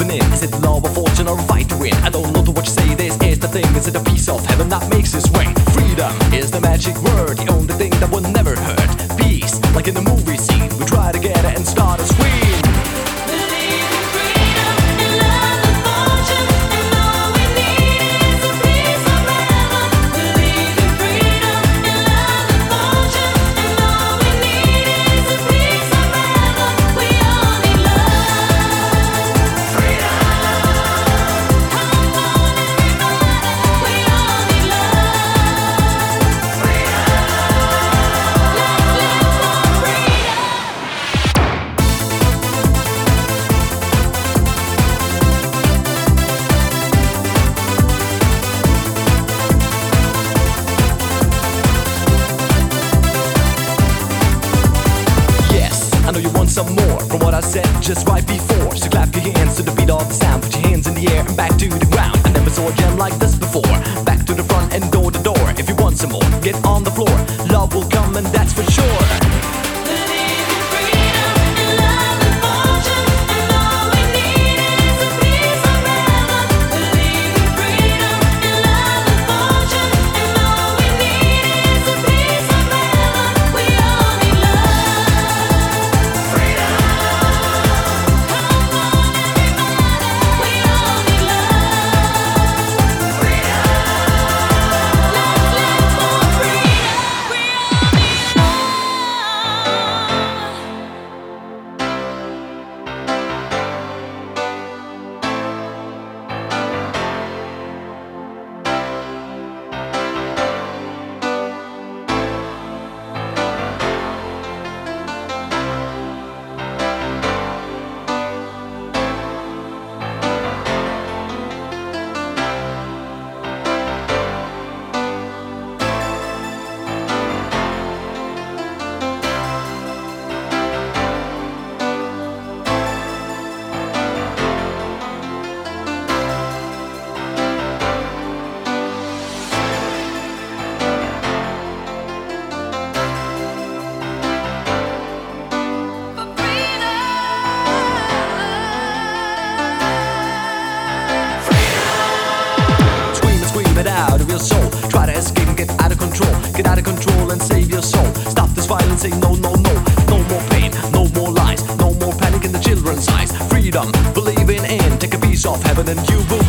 Is it love or fortune or a fight to win? I don't know to what you say. This is the thing. Is it a piece of heaven that makes us swing? Freedom is the magic word, the only thing that will never hurt. Peace, like in the movie scene, we try to get it and start a scream. More from what I said just right before. So clap your hands to the beat of the sound, put your hands in the air and back to the ground. I never saw a jam like this before. Back to the front and door to door. If you want some more, get on the floor. Love will come and that's for sure. Your soul. Try to escape and get out of control. Get out of control and save your soul. Stop this violence, say no, no, no. No more pain, no more lies, no more panic in the children's eyes. Freedom, believing in. Take a piece of heaven and you will